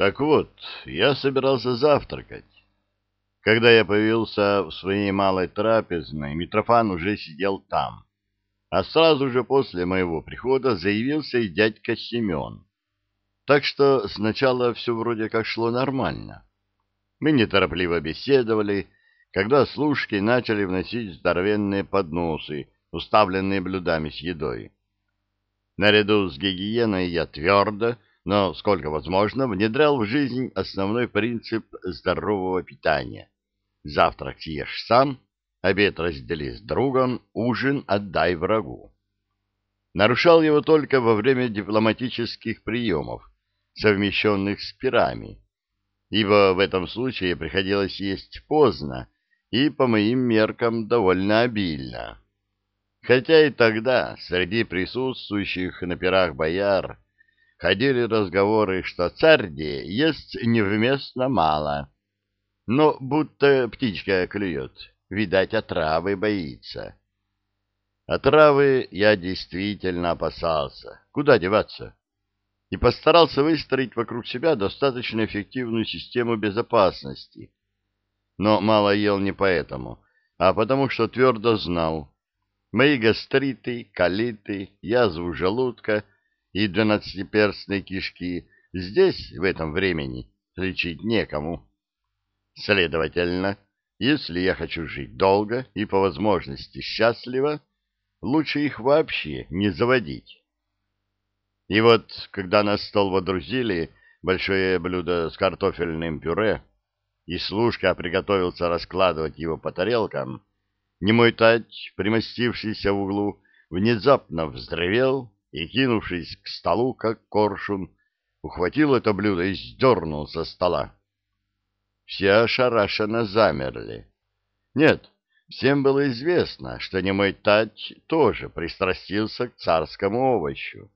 Так вот, я собирался завтракать. Когда я появился в своей малой трапезной, Митрофан уже сидел там. А сразу же после моего прихода заявился и дядька Семен. Так что сначала все вроде как шло нормально. Мы неторопливо беседовали, когда служки начали вносить здоровенные подносы, уставленные блюдами с едой. Наряду с гигиеной я твердо, но сколько возможно, внедрял в жизнь основной принцип здорового питания. Завтрак съешь сам, обед раздели с другом, ужин отдай врагу. Нарушал его только во время дипломатических приемов, совмещенных с пирами, ибо в этом случае приходилось есть поздно и, по моим меркам, довольно обильно. Хотя и тогда среди присутствующих на пирах бояр ходили разговоры, что царь ест невместно мало, но будто птичка клюет, видать, отравы боится. Отравы я действительно опасался. Куда деваться? И постарался выстроить вокруг себя достаточно эффективную систему безопасности. Но мало ел не поэтому, а потому что твердо знал, Мои гастриты, колиты, язву желудка и двенадцатиперстной кишки здесь, в этом времени, лечить некому. Следовательно, если я хочу жить долго и по возможности счастливо, лучше их вообще не заводить. И вот, когда на стол водрузили большое блюдо с картофельным пюре, и служка приготовился раскладывать его по тарелкам, Немой тать, примостившийся в углу, внезапно вздревел и, кинувшись к столу, как коршун, ухватил это блюдо и сдернул со стола. Все ошарашенно замерли. Нет, всем было известно, что немой тать тоже пристрастился к царскому овощу.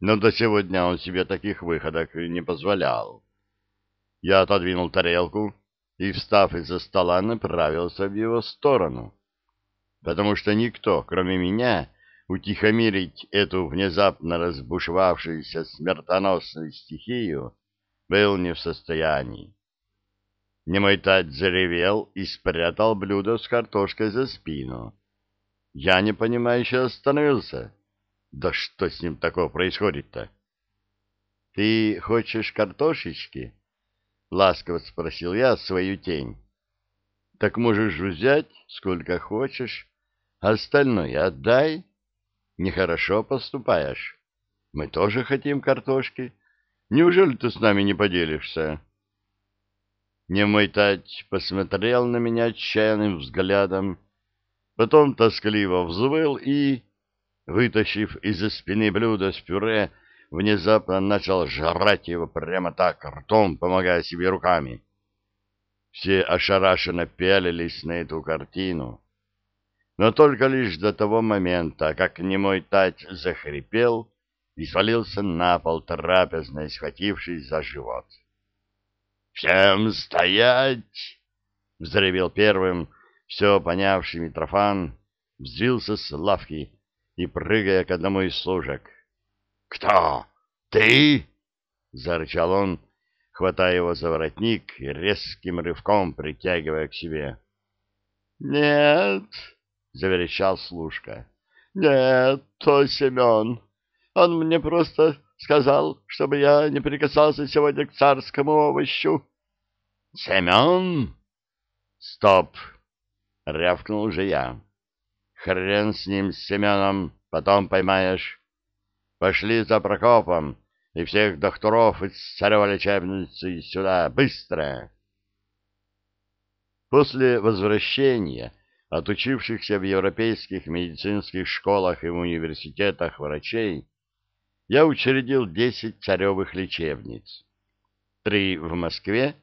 Но до сегодня он себе таких выходок не позволял. Я отодвинул тарелку, и, встав из-за стола, направился в его сторону, потому что никто, кроме меня, утихомирить эту внезапно разбушевавшуюся смертоносную стихию был не в состоянии. Немой тать заревел и спрятал блюдо с картошкой за спину. Я непонимающе остановился. Да что с ним такого происходит-то? — Ты хочешь картошечки? ласково спросил я свою тень. Так можешь взять сколько хочешь, остальное отдай. Нехорошо поступаешь. Мы тоже хотим картошки. Неужели ты с нами не поделишься? Немой тать посмотрел на меня отчаянным взглядом, потом тоскливо взвыл и, вытащив из-за спины блюдо с пюре, внезапно начал жрать его прямо так, ртом, помогая себе руками. Все ошарашенно пялились на эту картину, но только лишь до того момента, как немой тать захрипел и свалился на пол трапезной, схватившись за живот. «Всем стоять!» — взревел первым, все понявший Митрофан, взвился с лавки и, прыгая к одному из служек, «Кто? Ты?» — зарычал он, хватая его за воротник и резким рывком притягивая к себе. «Нет!» — заверещал служка. «Нет, то Семен. Он мне просто сказал, чтобы я не прикасался сегодня к царскому овощу». «Семен?» «Стоп!» — рявкнул же я. «Хрен с ним, с Семеном, потом поймаешь». Пошли за Прокопом и всех докторов из царева лечебницы сюда, быстро!» После возвращения отучившихся в европейских медицинских школах и университетах врачей, я учредил десять царевых лечебниц. Три в Москве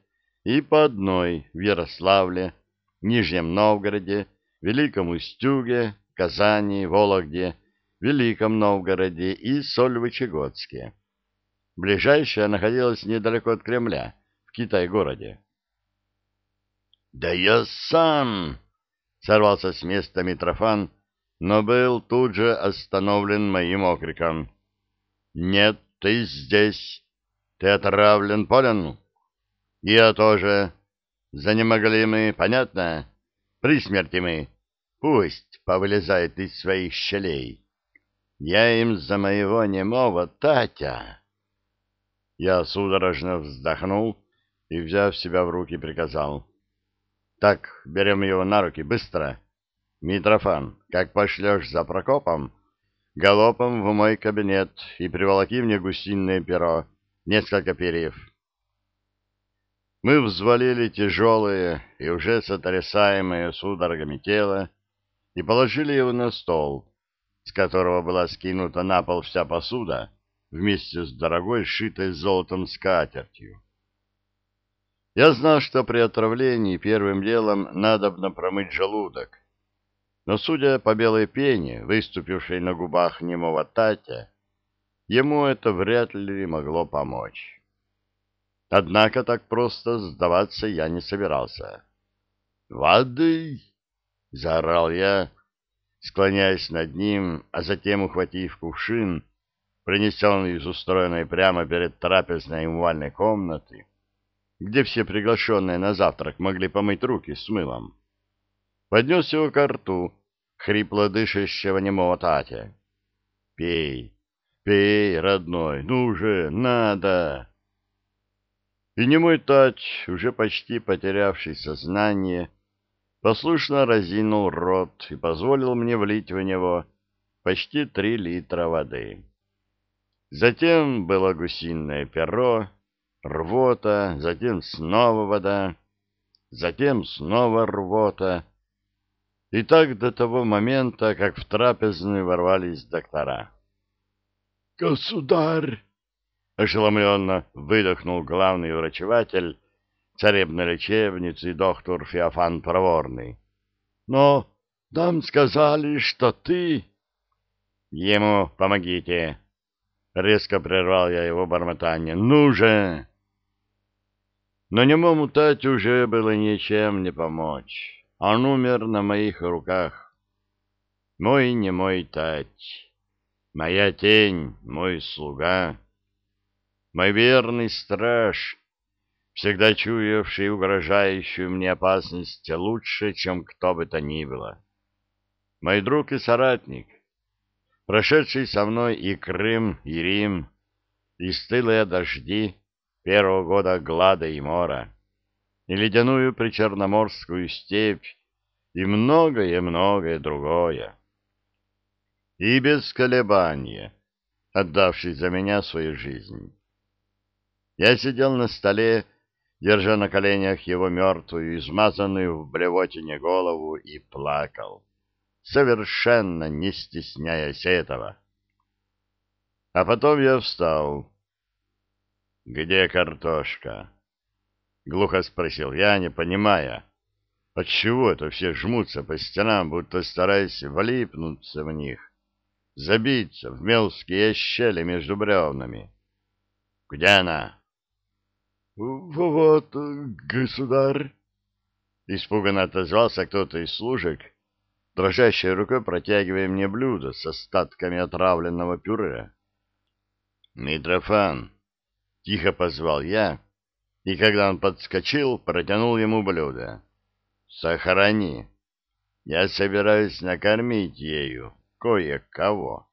и по одной в Ярославле, Нижнем Новгороде, Великом Устюге, Казани, Вологде Великом Новгороде и Сольвычегодске. Ближайшая находилась недалеко от Кремля, в Китай-городе. «Да я сам!» — сорвался с места Митрофан, но был тут же остановлен моим окриком. «Нет, ты здесь!» Ты отравлен, понял? Я тоже. Занемогли мы, понятно? При смерти мы. Пусть повылезает из своих щелей. Я им за моего немого Татя. Я судорожно вздохнул и, взяв себя в руки, приказал. Так, берем его на руки, быстро. Митрофан, как пошлешь за Прокопом, галопом в мой кабинет и приволоки мне гусиное перо, несколько перьев. Мы взвалили тяжелые и уже сотрясаемые судорогами тело и положили его на стол, с которого была скинута на пол вся посуда вместе с дорогой, сшитой золотом скатертью. Я знал, что при отравлении первым делом надобно промыть желудок, но, судя по белой пене, выступившей на губах немого Татя, ему это вряд ли могло помочь. Однако так просто сдаваться я не собирался. «Воды!» — заорал я, склоняясь над ним, а затем, ухватив кувшин, принесенный из устроенной прямо перед трапезной умывальной комнаты, где все приглашенные на завтрак могли помыть руки с мылом, поднес его к рту хрипло дышащего немого Татя. «Пей, пей, родной, ну же, надо!» И немой Тач, уже почти потерявший сознание, послушно разинул рот и позволил мне влить в него почти три литра воды. Затем было гусиное перо, рвота, затем снова вода, затем снова рвота. И так до того момента, как в трапезную ворвались доктора. «Государь!» — ошеломленно выдохнул главный врачеватель царебной лечебницы доктор Феофан Проворный. «Но нам сказали, что ты...» «Ему помогите!» — резко прервал я его бормотание. «Ну же!» Но немому Тать уже было ничем не помочь. Он умер на моих руках. Мой немой Тать, моя тень, мой слуга, мой верный страж, всегда чуявший угрожающую мне опасность лучше, чем кто бы то ни было. Мой друг и соратник, прошедший со мной и Крым, и Рим, и стылые дожди, первого года глада и мора, и ледяную причерноморскую степь, и многое-многое другое. И без колебания, отдавший за меня свою жизнь. Я сидел на столе, держа на коленях его мертвую, измазанную в блевотине голову, и плакал, совершенно не стесняясь этого. А потом я встал, «Где картошка?» — глухо спросил я, не понимая, отчего это все жмутся по стенам, будто стараясь влипнуться в них, забиться в мелкие щели между бревнами. «Где она?» «Вот, государь!» — испуганно отозвался кто-то из служек, дрожащей рукой протягивая мне блюдо с остатками отравленного пюре. «Митрофан!» — тихо позвал я, и когда он подскочил, протянул ему блюдо. «Сохрани. Я собираюсь накормить ею кое-кого».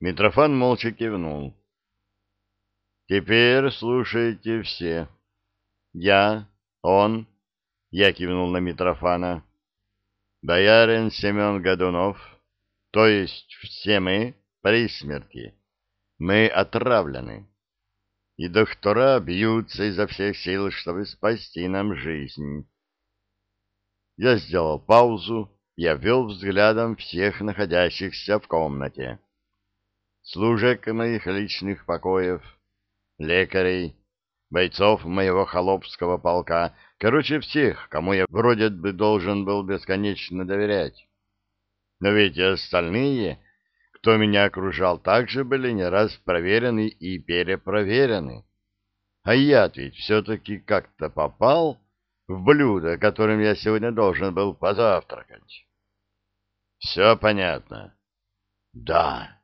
Митрофан молча кивнул. «Теперь слушайте все. Я, он...» — я кивнул на Митрофана. «Боярин Семен Годунов, то есть все мы при смерти. Мы отравлены и доктора бьются изо всех сил, чтобы спасти нам жизнь. Я сделал паузу и обвел взглядом всех находящихся в комнате. Служек моих личных покоев, лекарей, бойцов моего холопского полка, короче, всех, кому я вроде бы должен был бесконечно доверять. Но ведь и остальные кто меня окружал, также были не раз проверены и перепроверены. А я ведь все-таки как-то попал в блюдо, которым я сегодня должен был позавтракать. Все понятно? Да.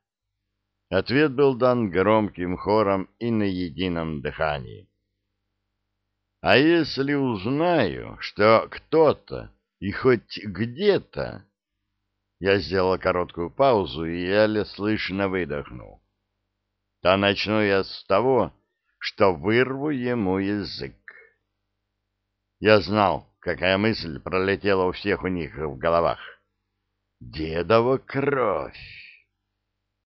Ответ был дан громким хором и на едином дыхании. А если узнаю, что кто-то и хоть где-то... Я сделал короткую паузу и еле слышно выдохнул. То начну я с того, что вырву ему язык. Я знал, какая мысль пролетела у всех у них в головах. Дедова кровь!